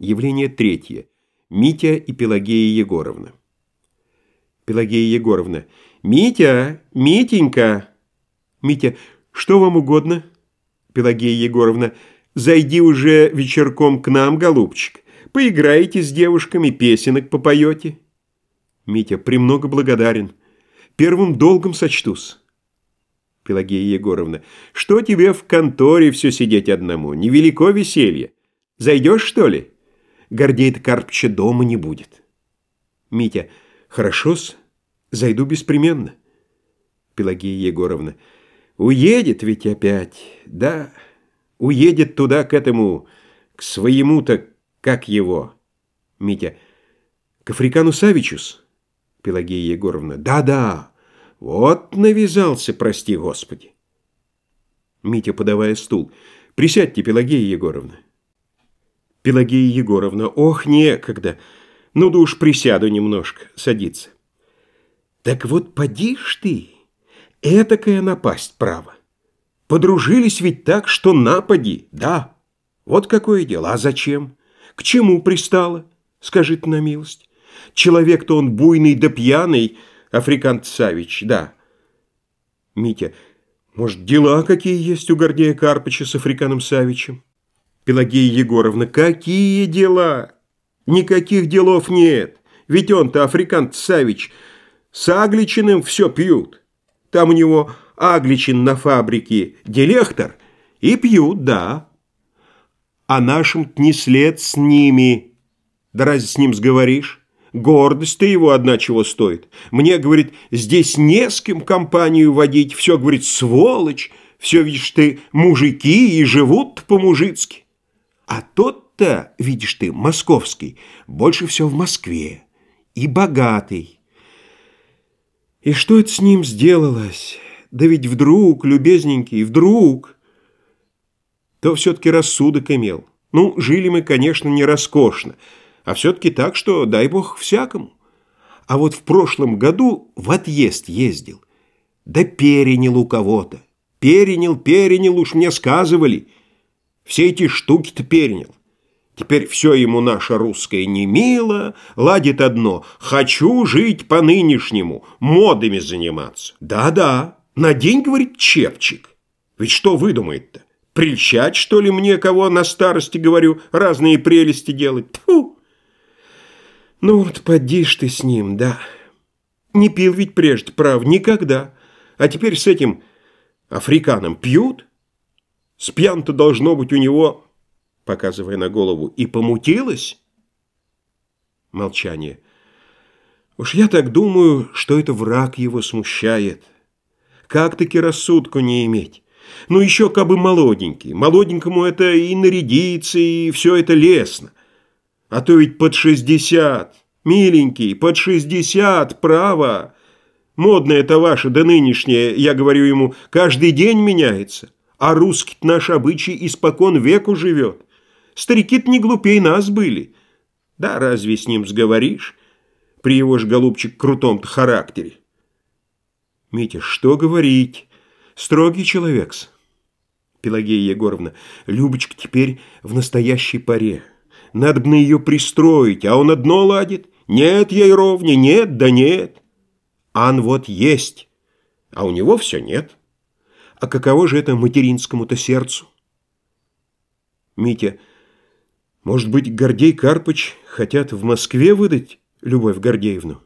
Явление третье. Митя и Пелагея Егоровна. Пелагея Егоровна. «Митя! Митенька!» Митя. «Что вам угодно?» Пелагея Егоровна. «Зайди уже вечерком к нам, голубчик. Поиграете с девушками, песенок попоете». Митя. «Премного благодарен. Первым долгом сочтусь». Пелагея Егоровна. «Что тебе в конторе все сидеть одному? Невелико веселье. Зайдешь, что ли?» Гордея Карпча дома не будет. Митя. Хорошо-с, зайду беспременно. Пелагея Егоровна. Уедет ведь опять, да, уедет туда, к этому, к своему-то, как его. Митя. К Африкану Савичус? Пелагея Егоровна. Да-да, вот навязался, прости господи. Митя, подавая стул. Присядьте, Пелагея Егоровна. Пелагея Егоровна, ох, некогда. Ну да уж присяду немножко, садится. Так вот поди ж ты, этакая напасть, право. Подружились ведь так, что напади, да. Вот какое дело, а зачем? К чему пристало, скажите на милость? Человек-то он буйный да пьяный, Африкант Савич, да. Митя, может, дела какие есть у Гордея Карпыча с Африканом Савичем? Пелагея Егоровна, какие дела? Никаких делов нет. Ведь он-то, Африкант Савич, с Агличиным все пьют. Там у него Агличин на фабрике директор, и пьют, да. А нашим не след с ними. Да разве с ним сговоришь? Гордость-то его одна чего стоит. Мне, говорит, здесь не с кем компанию водить. Все, говорит, сволочь. Все, видишь ты, мужики и живут по-мужицки. А тот-то, видишь ты, московский, больше всего в Москве. И богатый. И что это с ним сделалось? Да ведь вдруг, любезненький, вдруг... То все-таки рассудок имел. Ну, жили мы, конечно, не роскошно, а все-таки так, что дай бог всякому. А вот в прошлом году в отъезд ездил. Да перенял у кого-то. Перенял, перенял, уж мне сказывали – все эти штуки-то перенял. Теперь все ему наше русское не мило, ладит одно «хочу жить по-нынешнему, модами заниматься». Да-да, на день, говорит, чепчик. Ведь что выдумает-то? Прельщать, что ли, мне кого на старости, говорю, разные прелести делать? Тьфу! Ну вот поди ж ты с ним, да. Не пил ведь прежде, прав, никогда. А теперь с этим африканом пьют? Спьян-то должно быть у него, показывая на голову, и помутилось. Молчание. Уж я так думаю, что это враг его смущает. Как-таки рассудку не иметь. Ну еще кабы молоденький. Молоденькому это и нарядиться, и все это лестно. А то ведь под шестьдесят. Миленький, под шестьдесят, право. Модное это ваше, да нынешнее, я говорю ему, каждый день меняется. А русский наш обычай испокон веку живет. Старики-то не глупей нас были. Да разве с ним сговоришь? При его ж, голубчик, крутом-то характере. Митя, что говорить? Строгий человек-с. Пелагея Егоровна, Любочка теперь в настоящей паре. Надо бы на ее пристроить, а он одно ладит. Нет ей ровня, нет, да нет. Ан вот есть, а у него все нет. А каково же это материнскому-то сердцу? Митя, может быть, Гордей Карпыч хотят в Москве выдать Любовь Гордеевну?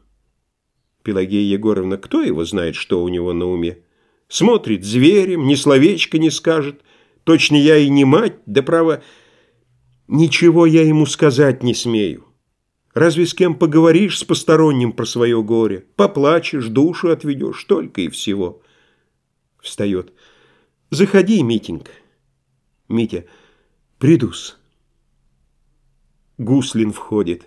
Пелагея Егоровна, кто его знает, что у него на уме? Смотрит зверем, ни словечко не скажет. Точно я и не мать, да право, ничего я ему сказать не смею. Разве с кем поговоришь с посторонним про свое горе? Поплачешь, душу отведешь, только и всего. Встает. Заходи, Митенька. Митя. Придус. Гуслин входит.